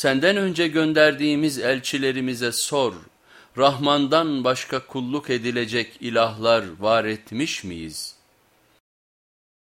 Senden önce gönderdiğimiz elçilerimize sor, Rahman'dan başka kulluk edilecek ilahlar var etmiş miyiz?''